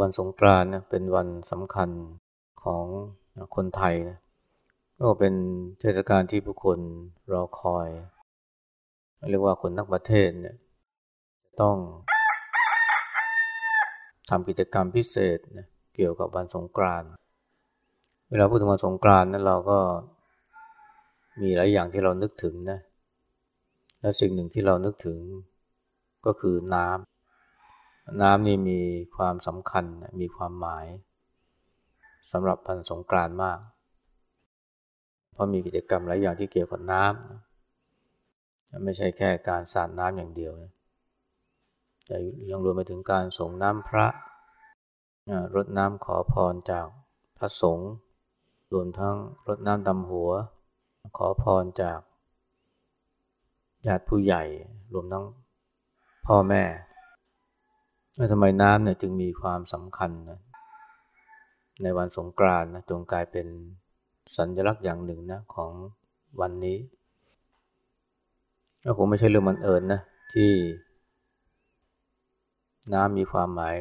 วันสงกรานต์นะเป็นวันสำคัญของคนไทยนะก็เป็นเทศกาลที่ผู้คนรอคอย เรียกว่าคนนักประเทศเนี่ยต้องทำกิจกรรมพิเศษนะเกี่ยวกับวันสงกรานต์เวลาพูดถึงวันสงกรานต์นั้นเราก็มีหลายอย่างที่เรานึกถึงนะ และสิ่งหนึ่งที่เรานึกถึงก็คือน้ำ น้ำนี่มีความสำคัญมีความหมายสำหรับพันสงกรานมาก เพราะมีกิจกรรมหลายอย่างที่เกี่ยวกับน้ำไม่ใช่แค่การสาดน้ำอย่างเดียวแต่ยังรวมไปถึงการส่งน้ำพระรดน้ำขอพรจากพระสงฆ์รวมทั้งรดน้ำดำหัว ขอพรจากญาติผู้ใหญ่รวมทั้งพ่อแม่ ทำไมน้ำเนี่ยจึงมีความสำคัญนะในวันสงกรานต์นะจงกลายเป็นสัญลักษณ์อย่างหนึ่งนะของวันนี้ก็คงไม่ใช่เรื่องมันเอิญนะที่ น้ำมีความหมาย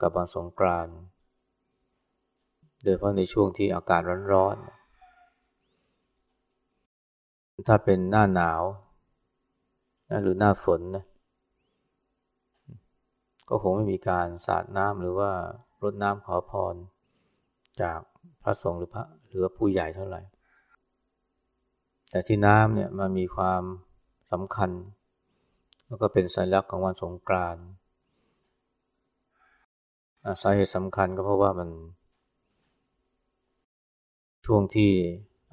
กับวันสงกรานต์โดยเฉพาะในช่วงที่อากาศร้อนๆถ้าเป็นหน้าหนาวหรือหน้าฝนนะ ก็คงไม่มีการสาดน้ำหรือว่ารดน้ำขอพร จากพระสงฆ์หรือพระหรือผู้ใหญ่เท่าไหร่ แต่ที่น้ำเนี่ยมันมีความสำคัญ แล้วก็เป็นสัญลักษณ์ของวันสงกรานต์สาเหตุสำคัญก็เพราะว่ามันช่วงที่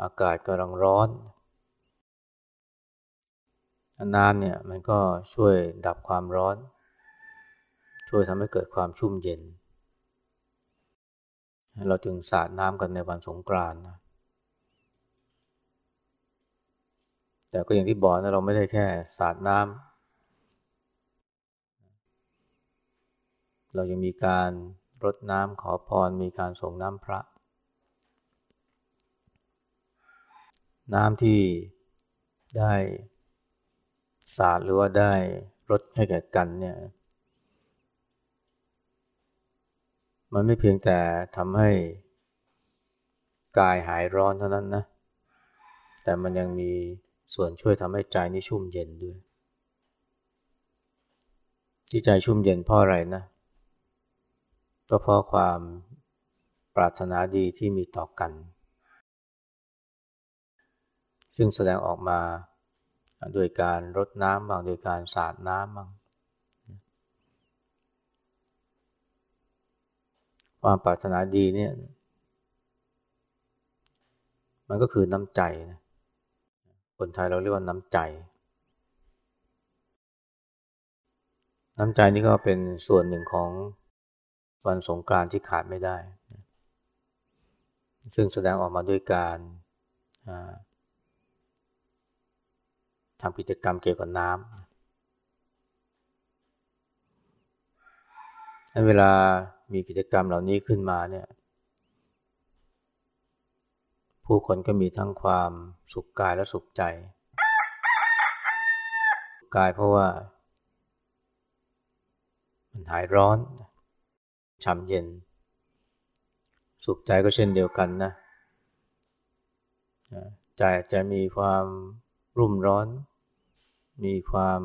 อากาศกำลังร้อน น้ำเนี่ยมันก็ช่วยดับความร้อน ช่วยทำให้เกิดความชุ่มเย็น เราจึงสาดน้ำกันในวันสงกรานต์นะแต่ก็อย่างที่บอกนะเราไม่ได้แค่สาดน้ำเรายังมีการรดน้ำขอพรมีการส่งน้ำพระ น้ำที่ได้สาดหรือว่าได้รดให้แก่กันเนี่ย มันไม่เพียงแต่ทำให้กายหายร้อนเท่านั้นนะ แต่มันยังมีส่วนช่วยทำให้ใจนี่ชุ่มเย็นด้วย ที่ใจชุ่มเย็นเพราะอะไรนะ ก็เพราะความปรารถนาดีที่มีต่อกัน ซึ่งแสดงออกมาโดยการรดน้ำบางโดยการสาดน้ำบาง ความปรารถนาดีเนี่ย มันก็คือน้ำใจนะคนไทยเราเรียกว่าน้ำใจ น้ำใจนี่ก็เป็นส่วนหนึ่งของวันสงกรานที่ขาดไม่ได้ ซึ่งแสดงออกมาด้วยการทำกิจกรรมเกี่ยวกับน้ำ เวลามีกิจกรรมเหล่านี้ขึ้นมาเนี่ย ผู้คนก็มีทั้งความสุขกายและสุขใจ กายเพราะว่า มันหายร้อนช่ำเย็น สุขใจก็เช่นเดียวกันนะใจจะมีความรุ่มร้อน มีความ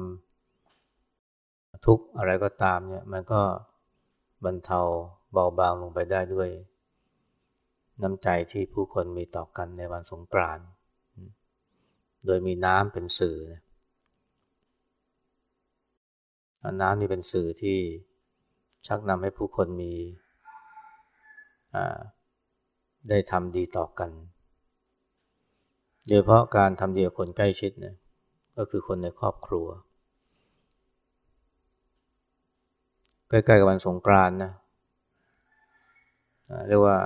ทุกข์อะไรก็ตามเนี่ย มันก็ บรรเทาเบาบางลงไปได้ด้วย น้ำใจที่ผู้คนมีต่อกันในวันสงกรานต์โดยมีน้ำเป็นสื่อนะน้ำนี่เป็นสื่อที่ชักนำให้ผู้คนมีได้ทำดีต่อกัน โดยเฉพาะการทำดีกับคนใกล้ชิดเนี่ยก็คือคนในครอบครัว ใกล้ๆกับวันสงกรานนะเรียกว่า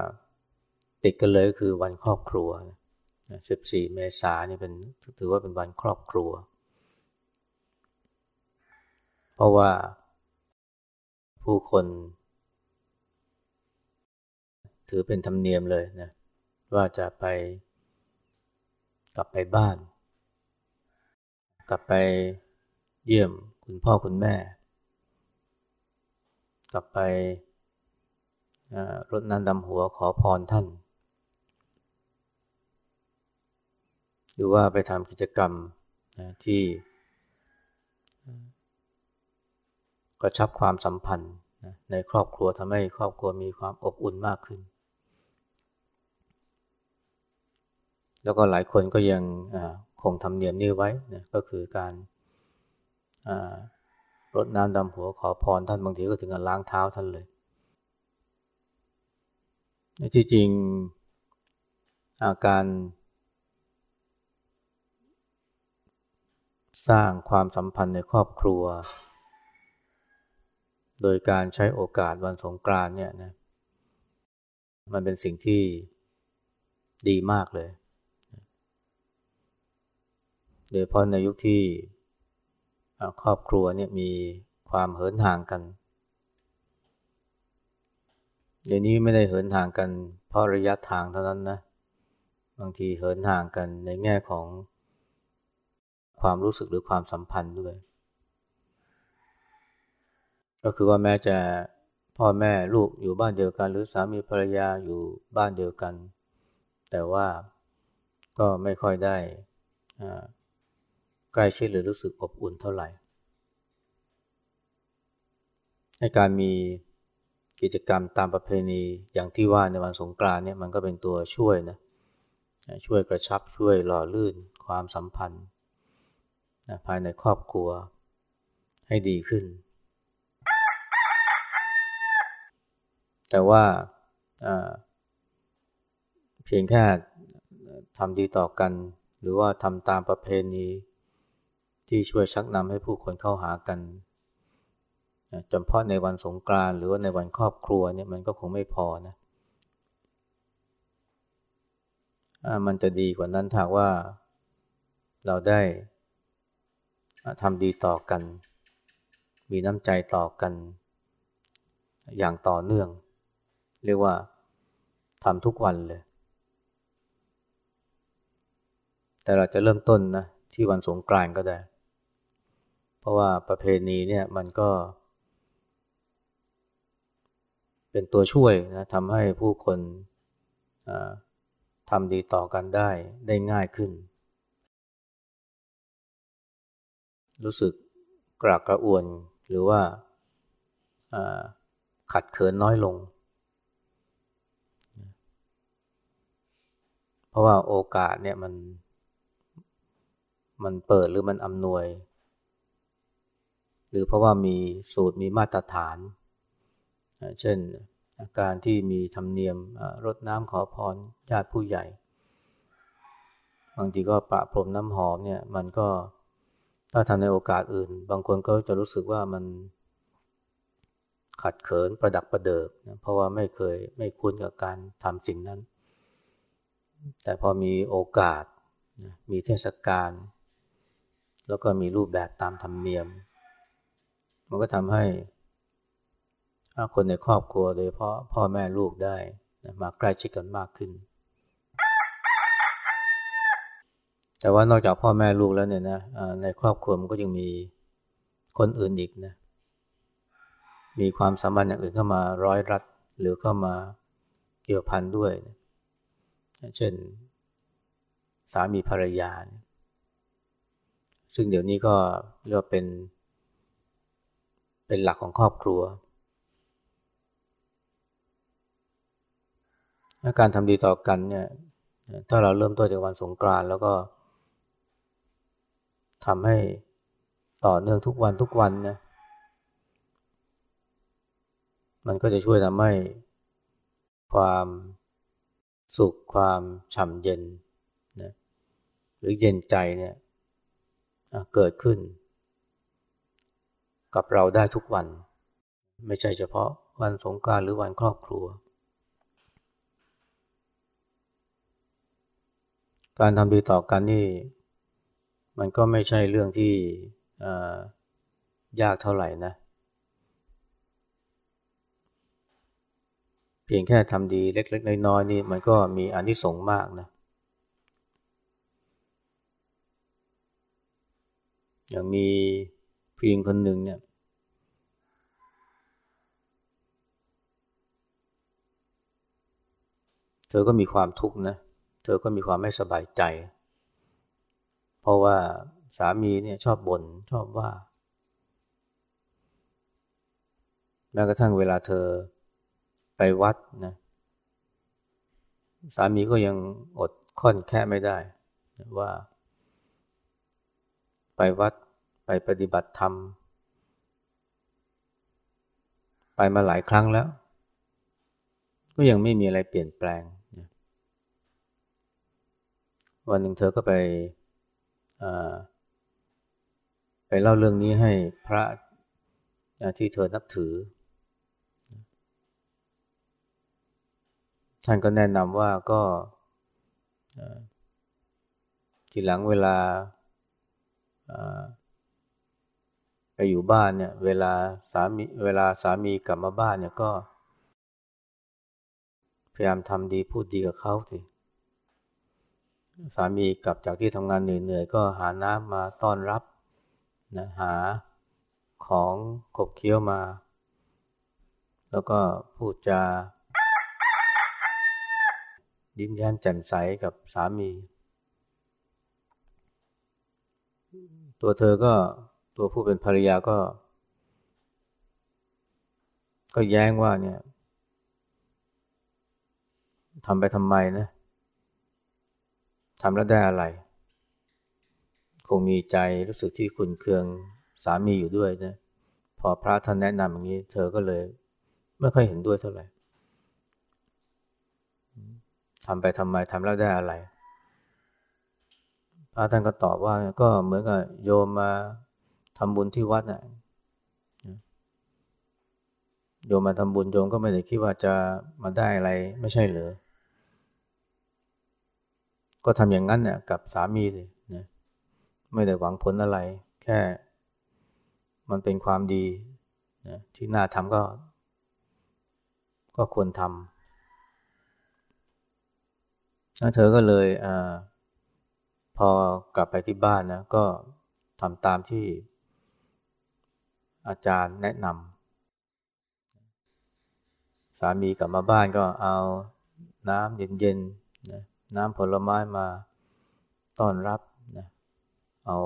ติดกันเลยก็คือวันครอบครัว14เมษายนนี่เป็นถือว่าเป็นวันครอบครัว เพราะว่าผู้คน ถือเป็นธรรมเนียมเลยนะว่าจะไปกลับไปบ้าน กลับไปเยี่ยมคุณพ่อคุณแม่ กลับไปรดน้ำดำหัวขอพรท่าน หรือว่าไปทำกิจกรรมที่กระชับความสัมพันธ์ในครอบครัวทำให้ครอบครัวมีความอบอุ่นมากขึ้น แล้วก็หลายคนก็ยังคงทำเนียมนี้ไว้นะก็คือการ รดน้ำดำหัวขอพรท่านบางทีก็ถึงกับล้างเท้าท่านเลยที่จริงอาการสร้างความสัมพันธ์ในครอบครัว โดยการใช้โอกาสวันสงกรานเนี่ยนะ มันเป็นสิ่งที่ดีมากเลย โดยเพราะในยุคที่ ครอบครัวเนี่ยมีความเหินห่างกัน เดี๋ยวนี้ไม่ได้เหินห่างกัน เพราะระยะทางเท่านั้นนะ บางทีเหินห่างกันในแง่ของความรู้สึกหรือความสัมพันธ์ด้วย ก็คือว่าแม้จะพ่อแม่ลูกอยู่บ้านเดียวกัน หรือสามีภรรยาอยู่บ้านเดียวกัน แต่ว่าก็ไม่ค่อยได้ ใกล้ชิดหรือรู้สึกอบอุ่นเท่าไหร่ให้การมีกิจกรรมตามประเพณีอย่างที่ว่าในวันสงกรานต์เนี่ยมันก็เป็นตัวช่วยนะช่วยกระชับช่วยหล่อลื่นความสัมพันธ์นะภายในครอบครัวให้ดีขึ้น แต่ว่าเพียงแค่ทำดีต่อกัน หรือว่าทำตามประเพณี ที่ช่วยชักนำให้ผู้คนเข้าหากันจำเพาะในวันสงกรานต์หรือว่าในวันครอบครัวเนี่ยมันก็คงไม่พอนะมันจะดีกว่านั้นถ้าว่าเราได้ทำดีต่อกัน มีน้ำใจต่อกัน อย่างต่อเนื่อง เรียกว่าทำทุกวันเลย แต่เราจะเริ่มต้นนะที่วันสงกรานต์ก็ได้ เพราะว่าประเพณีเนี่ยมันก็ เป็นตัวช่วยนะทำให้ผู้คนทำดีต่อกันได้ได้ง่ายขึ้น รู้สึกกระกระอ่วนหรือว่าขัดเขินน้อยลง เพราะว่าโอกาสเนี่ยมัน มันเปิดหรือมันอำนวย หรือเพราะว่ามีสูตรมีมาตรฐาน เช่นการที่มีธรรมเนียมรดน้ำขอพรญาติผู้ใหญ่ บางทีก็ประพรมน้ำหอมเนี่ยมันก็ถ้าทำในโอกาสอื่น บางคนก็จะรู้สึกว่ามันขัดเขินประดักประเดิกนะเพราะว่าไม่เคยไม่คุ้นกับการทำสิ่งนั้น แต่พอมีโอกาสมีเทศกาลแล้วก็มีรูปแบบตามธรรมเนียม มันก็ทำให้คนในครอบครัวโดยเพราะพ่อแม่ลูกได้มาใกล้ชิดกันมากขึ้น แต่ว่านอกจากพ่อแม่ลูกแล้วเนี่ยนะในครอบครัวมันก็ยังมีคนอื่นอีกนะ มีความสัมพันธ์อย่างอื่นเข้ามาร้อยรัดหรือเข้ามาเกี่ยวพันด้วยเช่น สามีภรรยา ซึ่งเดี๋ยวนี้ก็เรียกว่าเป็น เป็นหลักของครอบครัว การทำดีต่อกันเนี่ย ถ้าเราเริ่มต้นจากวันสงกรานต์แล้วก็ทำให้ต่อเนื่องทุกวันทุกวันนะมันก็จะช่วยทำให้ความสุขความฉ่ำเย็นนะหรือเย็นใจเนี่ยเกิดขึ้น กับเราได้ทุกวัน ไม่ใช่เฉพาะวันสงการหรือวันครอบครัว การทำดีต่อกันนี่ มันก็ไม่ใช่เรื่องที่ยากเท่าไหร่นะ เพียงแค่ทำดีเล็กๆน้อยๆนี่มันก็มีอนิสงส์มากนะอย่างมี ผู้หญิงคนหนึ่งเนี่ย เธอก็มีความทุกข์นะ เธอก็มีความไม่สบายใจ เพราะว่าสามีเนี่ยชอบบ่นชอบว่า แม้กระทั่งเวลาเธอไปวัดนะ สามีก็ยังอดค่อนแค่ไม่ได้ ว่า ไปวัด ไปปฏิบัติธรรม ไปมาหลายครั้งแล้ว ก็ยังไม่มีอะไรเปลี่ยนแปลง วันหนึ่งเธอก็ไปไปเล่าเรื่องนี้ให้พระที่เธอนับถือ ท่านก็แนะนำว่าก็ทีหลังเวลา ไปอยู่บ้านเนี่ย เวลาสามีเวลาสามีกลับมาบ้านเนี่ยก็ พยายามทำดีพูดดีกับเขาสิสามีกลับจากที่ทำงานเหนื่อยๆก็หาน้ำมาต้อนรับนะหาของขบเคี้ยวมา แล้วก็พูดจายิ้มแย้มแจ่มใสกับสามี ตัวเธอก็ ตัวผู้เป็นภรรยาก็ ก็แย้งว่าเนี่ยทำไปทำไมนะทำแล้วได้อะไร คงมีใจรู้สึกที่คุณเคืองสามีอยู่ด้วยนะพอพระท่านแนะนำอย่างนี้ เธอก็เลย ไม่ค่อยเห็นด้วยเท่าไหร่ทำไปทำไมทำแล้วได้อะไร พระท่านก็ตอบว่าก็เหมือนกับโยมมา ทำบุญที่วัดน่ะโยมมาทำบุญโยมก็ไม่ได้คิดว่าจะมาได้อะไรไม่ใช่เหรอ ก็ทำอย่างนั้นเนี่ยกับสามีสินะไม่ได้หวังผลอะไร แค่ มันเป็นความดีนะที่น่าทำก็ ก็ควรทำเธอก็เลยอพอกลับไปที่บ้านนะ ก็ทำตามที่ อาจารย์แนะนำสามีกลับมาบ้านก็เอาน้ำเย็นๆนะน้ำผลไม้มาต้อนรับนะเอา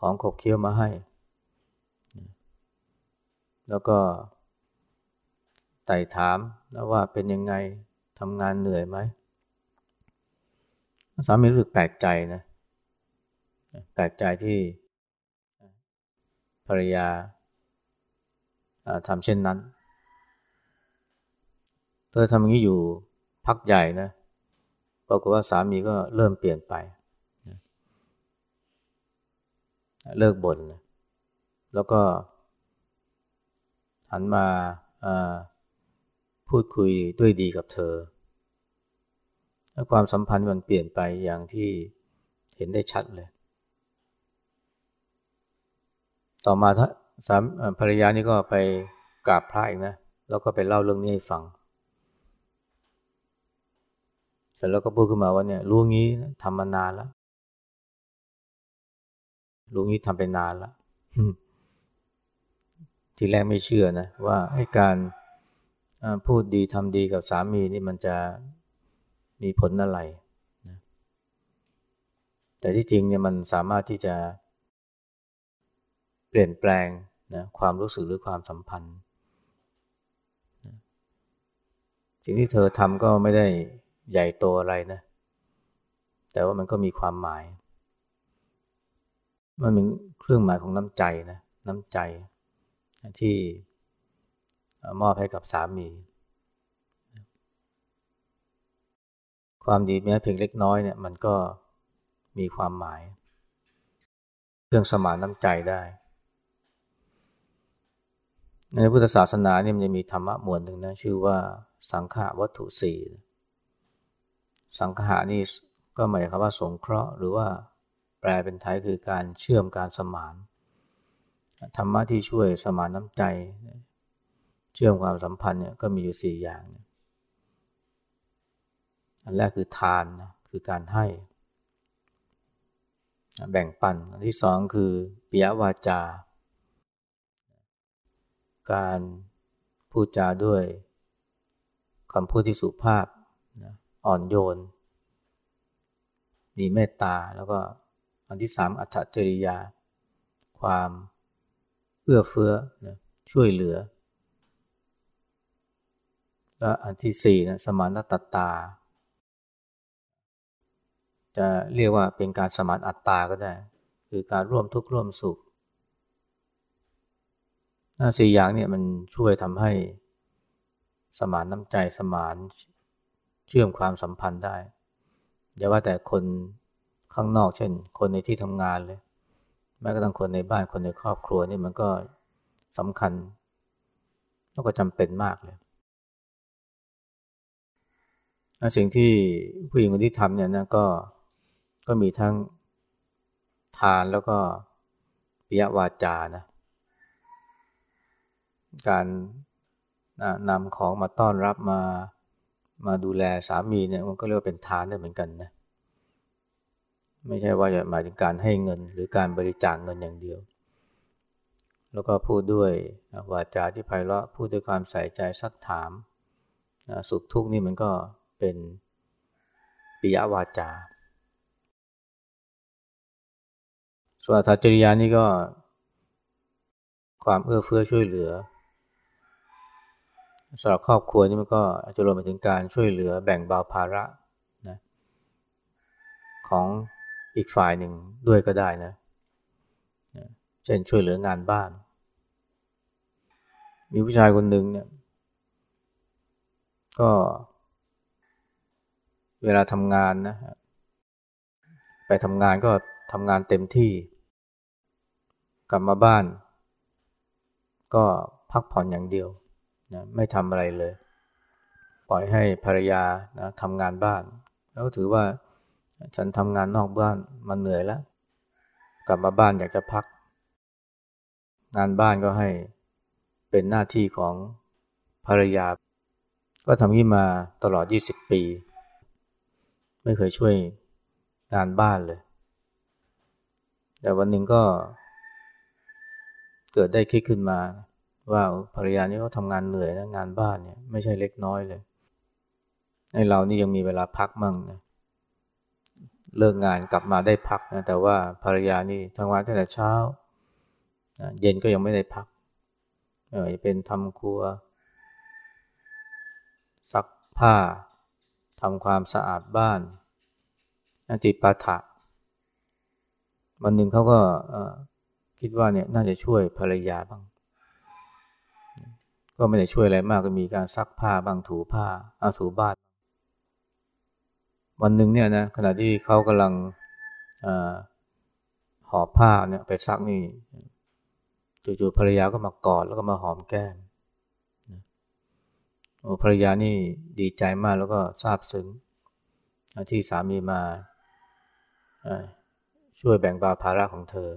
ของขบเคี้ยวมาให้นะแล้วก็ไต่ถามแล้วว่าเป็นยังไงทำงานเหนื่อยไหมสามีรู้สึกแปลกใจนะแปลกใจที่ ภรรยาทำเช่นนั้น เธอทำอย่างนี้อยู่พักใหญ่นะปรากฏว่าสามีก็เริ่มเปลี่ยนไป เลิกบน่นแล้วก็หันมาพูดคุยด้วยดีกับเธอ ความสัมพันธ์มันเปลี่ยนไปอย่างที่เห็นได้ชัดเลย ต่อมาสามภรรยานี่ก็ไปกราบพระอีกนะ แล้วก็ไปเล่าเรื่องนี้ให้ฟัง เสร็จแล้วก็พูดขึ้นมาว่าเนี่ยรู้งี้ทำมานานแล้วรู้งี้ทำไปนานแล้วทีแรกไม่เชื่อนะว่าให้การพูดดีทำดีกับสามีนี่มันจะมีผลอะไร แต่ที่จริงเนี่ยมันสามารถที่จะ ลี่ยนแปลงนะความรู้สึกหรือความสัมพันธ์สิ่งที่เธอทำก็ไม่ได้ใหญ่โตอะไรนะ แต่ว่ามันก็มีความหมาย มันเป็นเครื่องหมายของน้ำใจนะ น้ำใจที่มอบให้กับสามี ความดีแม้เพียงเล็กน้อยเนี่ย มันก็มีความหมาย เครื่องสมานน้ำใจได้ ในพุทธศาสนาเนี่ยมันจะมีธรรมะหมวดหนึ่งนะชื่อว่าสังฆวัตถุสี่สังฆานี่ก็หมายความว่าสงเคราะห์หรือว่าแปลเป็นไทยคือการเชื่อมการสมานธรรมะที่ช่วยสมานน้ำใจ เชื่อมความสัมพันธ์เนี่ยก็มีอยู่สี่อย่าง อันแรกคือทานนะคือการให้ แบ่งปันอันที่สองคือปิยวาจา การพูดจาด้วยคำพูดที่สุภาพอ่อนโยน มีเมตตาแล้วก็อันที่สามอัจฉริยา ความเอื้อเฟื้อนะช่วยเหลือ และอันที่สี่นะสมานตตา จะเรียกว่าเป็นการสมานอัตตาก็ได้ คือการร่วมทุกข์ร่วมสุข สี่อย่างเนี่ยมันช่วยทำให้สมานน้ำใจสมานเชื่อมความสัมพันธ์ได้อย่าว่าแต่คนข้างนอกเช่น คนในที่ทำงานเลยแม้กระทั่งคนในบ้านคนในครอบครัวนี่มันก็สำคัญ แล้วก็จำเป็นมากเลยสิ่งที่ผู้หญิงคนที่ทำเนี่ยนะก็ก็มีทั้งทานแล้วก็ปิยวาจานะ การนำของมาต้อนรับมามาดูแลสามีเนี่ยมันก็เรียกว่าเป็นทานได้เหมือนกันนะไม่ใช่ว่าจะหมายถึงการให้เงิน หรือการบริจาคเงินอย่างเดียว แล้วก็พูดด้วยวาจาที่ไพเราะพูดด้วยความใส่ใจซักถามสุขทุกข์นี่มันก็เป็นปิยวาจาส่วนอัจริยานี่ก็ความเอื้อเฟื้อช่วยเหลือ สำหรับครอบครัวนี่มันก็อาจจะรวมไปถึงการช่วยเหลือแบ่งเบาภาระนะของอีกฝ่ายหนึ่งด้วยก็ได้นะเช่นช่วยเหลืองานบ้าน มีผู้ชายคนหนึ่งเนี่ยก็ เวลาทำงานนะไปทำงานก็ทำงานเต็มที่ กลับมาบ้าน ก็พักผ่อนอย่างเดียว นะไม่ทำอะไรเลย ปล่อยให้ภรรยานะทำงานบ้าน แล้วถือว่าฉันทำงานนอกบ้านมันเหนื่อยแล้ว กลับมาบ้านอยากจะพัก งานบ้านก็ให้เป็นหน้าที่ของภรรยา ก็ทำยี่มาตลอด 20 ปี ไม่เคยช่วยงานบ้านเลย แต่วันหนึ่งก็เกิดได้คิดขึ้นมา ว่าภรรยานี่เขาทำงานเหนื่อยนะงานบ้านเนี่ยไม่ใช่เล็กน้อยเลยให้เรานี่ยังมีเวลาพักมั่งนะเลิกงานกลับมาได้พักนะแต่ว่าภรรยานี่ทำงานตั้งแต่เช้า เย็นก็ยังไม่ได้พักเออจะเป็นทำครัว ซักผ้าทำความสะอาดบ้านจิปาถะวันหนึ่งเขาก็คิดว่าเนี่ยน่าจะช่วยภรรยาบ้าง ก็ไม่ได้ช่วยอะไรมากก็มีการซักผ้าบางถูผ้าอาถูบ้านวันหนึ่งเนี่ยนะขณะที่เขากำลังอหอบผ้าเนี่ยไปซักนี่จู่ๆภรรยาก็มากอดแล้วก็มาหอมแก้มโอ้ภรรยานี่ดีใจมากแล้วก็ซาบซึ้งที่สามีมาช่วยแบ่งเบาภาระของเธอ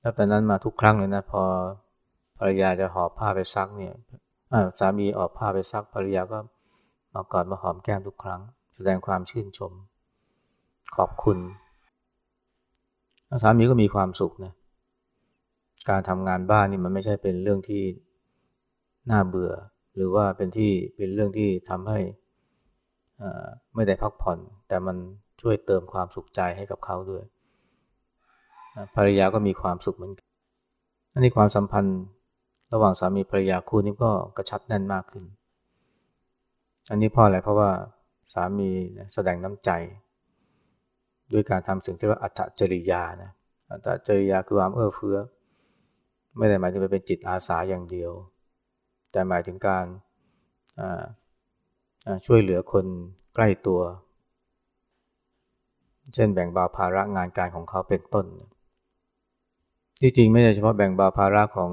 แล้วแต่นั้นมาทุกครั้งเลยนะพอ ภรรยาจะหอบผ้าไปซักเนี่ยสามีออกผ้าไปซักภรรยาก็มากอดมาหอมแก้มทุกครั้ง แสดงความชื่นชม ขอบคุณ สามีก็มีความสุขนะการทำงานบ้านนี่มันไม่ใช่เป็นเรื่องที่น่าเบื่อ หรือว่าเป็นที่เป็นเรื่องที่ทำให้ไม่ได้พักผ่อน แต่มันช่วยเติมความสุขใจให้กับเขาด้วยภรรยาก็มีความสุขเหมือนกันอันนี้ความสัมพันธ์ ระหว่างสามีภรรยาคู่นี้ก็กระชับแน่นมากขึ้น อันนี้เพราะอะไรเพราะว่าสามีแสดงน้ำใจ ด้วยการทำสิ่งที่เรียกว่าอัตจริยานะอัตจริยาคือความเอื้อเฟื้อ ไม่ได้หมายถึงไปเป็นจิตอาสาอย่างเดียว แต่หมายถึงการช่วยเหลือคนใกล้ตัว เช่นแบ่งเบาภาระงานการของเขาเป็นต้น ที่จริงไม่ใช่เฉพาะแบ่งเบาภาระของ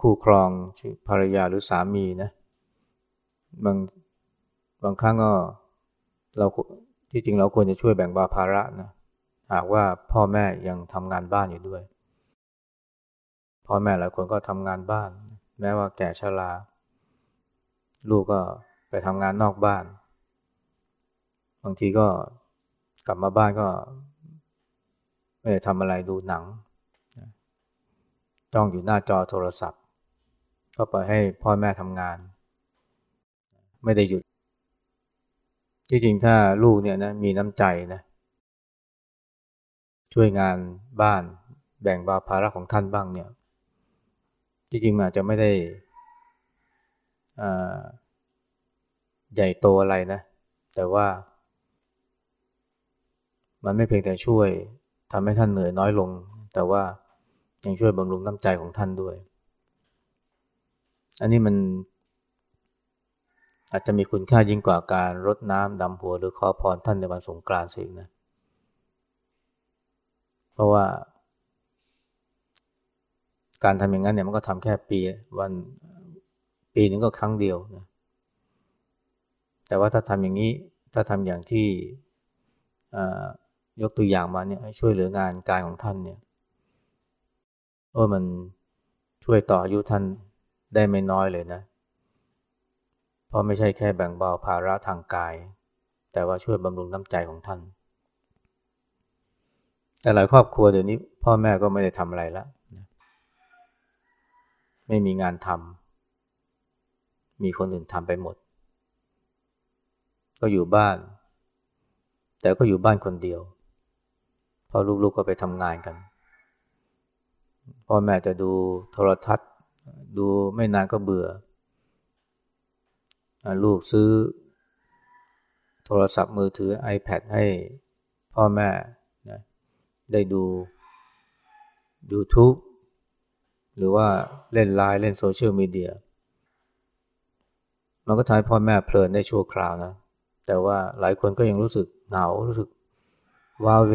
คู่ครองคือภรรยาหรือสามีนะบางบางครั้งก็เราที่จริงเราควรจะช่วยแบ่งเบาภาระนะหากว่าพ่อแม่ยังทำงานบ้านอยู่ด้วย พ่อแม่หลายคนก็ทำงานบ้าน แม้ว่าแก่ชรา ลูกก็ไปทำงานนอกบ้าน บางทีก็กลับมาบ้านก็ไม่ได้ทำอะไรดูหนัง จ้องอยู่หน้าจอโทรศัพท์ ก็ปล่อยให้พ่อแม่ทำงาน ไม่ได้หยุด ที่จริงถ้าลูกเนี่ยนะมีน้ำใจนะช่วยงานบ้านแบ่งเบาภาระของท่านบ้างเนี่ยที่จริงอาจจะไม่ได้ใหญ่โตอะไรนะ แต่ว่ามันไม่เพียงแต่ช่วยทำให้ท่านเหนื่อยน้อยลง แต่ว่า ยังช่วยบำรุงน้ำใจของท่านด้วย อันนี้มัน อาจจะมีคุณค่ายิ่งกว่าการรดน้ำดำหัวหรือขอพรท่านในวันสงกรานต์สินะ เพราะว่า การทำอย่างนั้นเนี่ยมันก็ทำแค่ปีวันปีหนึ่งก็ครั้งเดียวนะ แต่ว่าถ้าทำอย่างนี้ถ้าทำอย่างที่ยกตัวอย่างมาเนี่ยช่วยเหลืองานกายของท่านเนี่ย โอ้มันช่วยต่ออายุท่านได้ไม่น้อยเลยนะ เพราะไม่ใช่แค่แบ่งเบาภาระทางกาย แต่ว่าช่วยบำรุงน้ำใจของท่าน แต่หลายครอบครัวเดี๋ยวนี้พ่อแม่ก็ไม่ได้ทำอะไรแล้วไม่มีงานทำมีคนอื่นทำไปหมด ก็อยู่บ้าน แต่ก็อยู่บ้านคนเดียวเพราะลูกๆก็ไปทำงานกัน พ่อแม่จะดูโทรทัศน์ ดูไม่นานก็เบื่อ ลูกซื้อ โทรศัพท์มือถือ iPad ให้พ่อแม่นะได้ดู YouTube หรือว่าเล่นไลน์เล่นโซเชียลมีเดีย มันก็ทำให้พ่อแม่เพลินได้ชั่วคราวนะ แต่ว่าหลายคนก็ยังรู้สึกเหงา รู้สึกว้าเว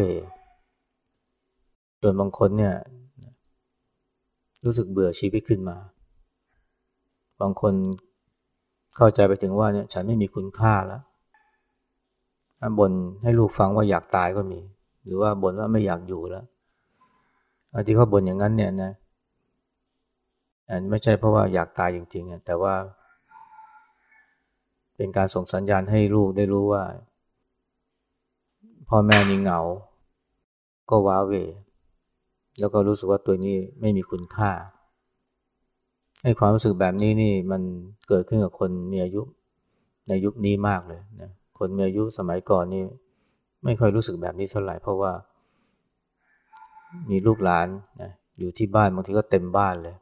จนบางคนเนี่ย รู้สึกเบื่อชีวิตขึ้นมา บางคนเข้าใจไปถึงว่าเนี่ยฉันไม่มีคุณค่าแล้วบ่นให้ลูกฟังว่าอยากตายก็มี หรือว่าบ่นว่าไม่อยากอยู่แล้วอันที่เขาบ่นอย่างนั้นเนี่ยนะอันไม่ใช่เพราะว่าอยากตายจริงๆแต่ว่า เป็นการส่งสัญญาณให้ลูกได้รู้ว่า พ่อแม่นี่เหงา ก็ว้าเว แล้วก็รู้สึกว่าตัวนี้ไม่มีคุณค่าไอ้ความรู้สึกแบบนี้นี่มันเกิดขึ้นกับคนมีอายุในยุคนี้มากเลยนะคนมีอายุสมัยก่อนนี่ไม่ค่อยรู้สึกแบบนี้เท่าไหร่เพราะว่า มีลูกหลานนะอยู่ที่บ้านบางทีก็เต็มบ้านเลย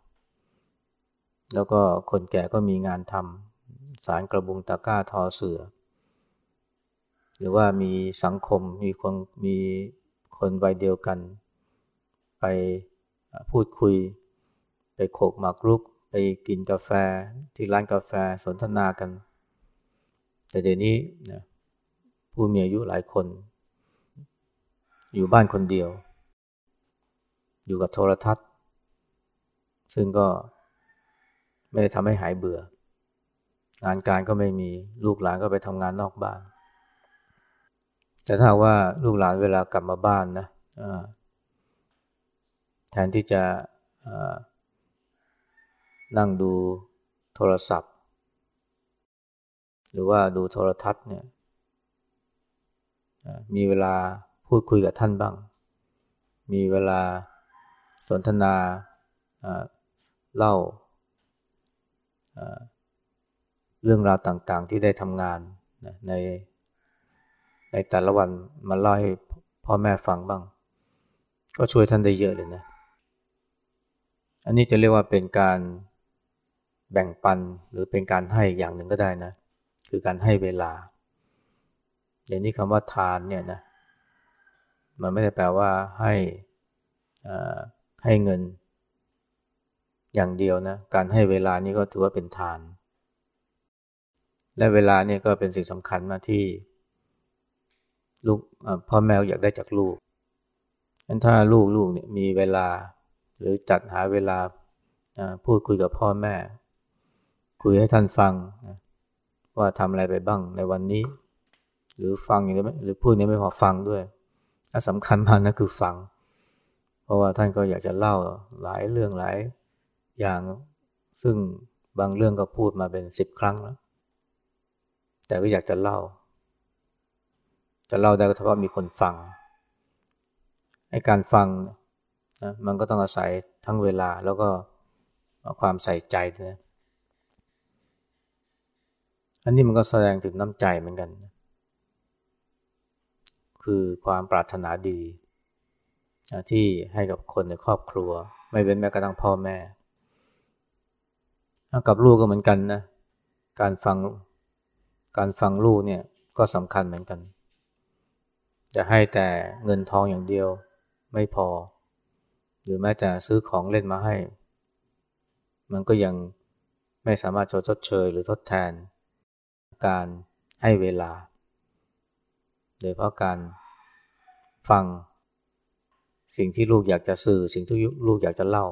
แล้วก็คนแก่ก็มีงานทำสารกระบุงตะกร้าทอเสือ หรือว่ามีสังคมมีคนมีคนวัยเดียวกัน ไปพูดคุย ไปโขกหมากรุก ไปกินกาแฟที่ร้านกาแฟสนทนากัน แต่เดี๋ยวนี้นะผู้มีอายุหลายคน อยู่บ้านคนเดียว อยู่กับโทรทัศน์ ซึ่งก็ไม่ได้ทำให้หายเบื่อ งานการก็ไม่มีลูกหลานก็ไปทำงานนอกบ้าน แต่ถ้าว่าลูกหลานเวลากลับมาบ้านนะ แทนที่จะนั่งดูโทรศัพท์ หรือว่าดูโทรทัศน์เนี่ยมีเวลาพูดคุยกับท่านบ้าง มีเวลาสนทนาเล่าเรื่องราวต่างๆที่ได้ทำงานในในแต่ละวันมาเล่าให้พ่อแม่ฟังบ้าง ก็ช่วยท่านได้เยอะเลยนะ อันนี้จะเรียกว่าเป็นการแบ่งปันหรือเป็นการให้อย่างหนึ่งก็ได้นะ คือการให้เวลาอย่างนี้คำว่าทานเนี่ยนะ มันไม่ได้แปลว่าให้ให้เงิน อย่างเดียวนะ การให้เวลานี่ก็ถือว่าเป็นทาน และเวลาเนี่ยก็เป็นสิ่งสำคัญมาที่ลูกพ่อแม่อยากได้จากลูกงั้นถ้าลูกลูกเนี่ยมีเวลา หรือจัดหาเวลาพูดคุยกับพ่อแม่ คุยให้ท่านฟังนะว่าทำอะไรไปบ้างในวันนี้ หรือฟังอย่างนี้หรือพูดนี้ไม่พอฟังด้วยและสำคัญมากนะคือฟัง เพราะว่าท่านก็อยากจะเล่าหลายเรื่องหลายอย่าง ซึ่งบางเรื่องก็พูดมาเป็นสิบครั้งแล้ว แต่ก็อยากจะเล่า จะเล่าได้ก็เฉพาะมีคนฟังให้การฟัง นะมันก็ต้องอาศัยทั้งเวลาแล้วก็ความใส่ใจนะอันนี้มันก็แสดงถึงน้ำใจเหมือนกัน คือความปรารถนาดี ที่ให้กับคนในครอบครัว ไม่เป็นแม้กระทั่งพ่อแม่ กับลูกก็เหมือนกันนะ การฟังการฟังลูกเนี่ยก็สำคัญเหมือนกัน จะให้แต่เงินทองอย่างเดียวไม่พอ รือแม้แต่ซื้อของเล่นมาให้ มันก็ยังไม่สามารถชดเชยหรือทดแทน การให้เวลา โดยเพราะการฟังสิ่งที่ลูกอยากจะสื่อ สิ่งที่ลูกอยากจะเล่า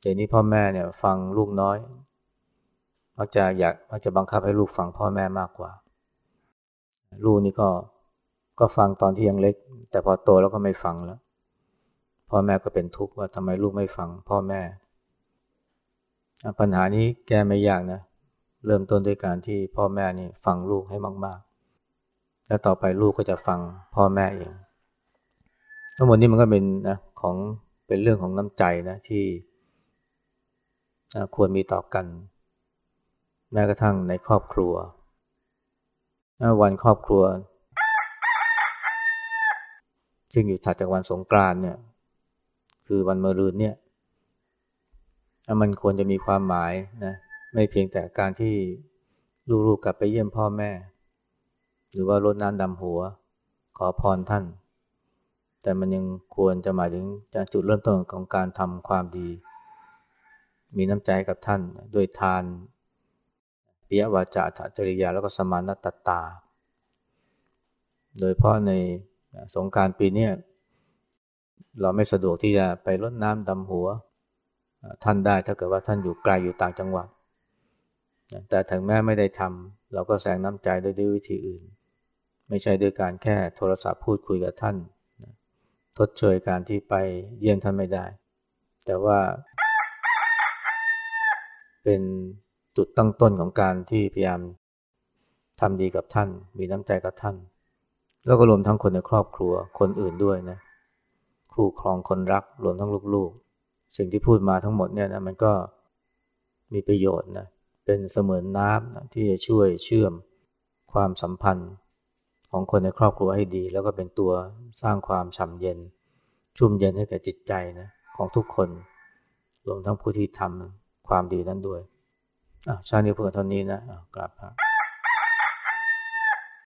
เดี๋ยวนี้พ่อแม่เนี่ยฟังลูกน้อยมักจะอยากมักจะบังคับให้ลูกฟังพ่อแม่มากกว่า ลูกนี่ก็ก็ฟังตอนที่ยังเล็ก แต่พอโตแล้วก็ไม่ฟังแล้ว พ่อแม่ก็เป็นทุกข์ว่าทำไมลูกไม่ฟังพ่อแม่ ปัญหานี้แก้ไม่ยากนะ เริ่มต้นด้วยการที่พ่อแม่นี่ฟังลูกให้มากๆ แล้วต่อไปลูกก็จะฟังพ่อแม่เอง ทั้งหมดนี้มันก็เป็นนะของเป็นเรื่องของน้ำใจนะที่ควรมีต่อกัน แม้กระทั่งในครอบครัว วันครอบครัว ซึ่งอยู่ถัดจากวันสงกรานเนี่ย คือวันมะรืนเนี่ยมันควรจะมีความหมายนะไม่เพียงแต่การที่ลูกๆกลับไปเยี่ยมพ่อแม่ หรือว่ารดน้ำดำหัว ขอพรท่าน แต่มันยังควรจะหมายถึงจ,จุดเริ่มต้นของการทำความดี มีน้ำใจกับท่านด้วยทานปิยวาจาจริยาแล้วก็สมานตตา โดยเพราะในสงการปีนี้ เราไม่สะดวกที่จะไปรดน้ำดำหัว ท่านได้ถ้าเกิดว่าท่านอยู่ไกลอยู่ต่างจังหวัด แต่ถึงแม้ไม่ได้ทำเราก็แสงน้ำใจด้วยด้วยวิธีอื่น ไม่ใช่ด้วยการแค่โทรศัพท์พูดคุยกับท่าน ทดเชยการที่ไปเยี่ยมท่านไม่ได้ แต่ว่าเป็นจุดตั้งต้นของการที่พยายามทำดีกับท่าน มีน้ำใจกับท่าน แล้วก็รวมทั้งคนในครอบครัวคนอื่นด้วยนะ คู่ครองคนรักรวมทั้งลูกๆ สิ่งที่พูดมาทั้งหมดเนี่ยนะมันก็มีประโยชน์นะเป็นเสมือนน้ำนะที่จะช่วยเชื่อมความสัมพันธ์ของคนในครอบครัวให้ดี แล้วก็เป็นตัวสร้างความฉ่ำเย็น ชุ่มเย็นให้แก่จิตใจนะของทุกคน รวมทั้งผู้ที่ทำความดีนั้นด้วยอะชาตินี้เพื่อเท่านี้นะกลับครับ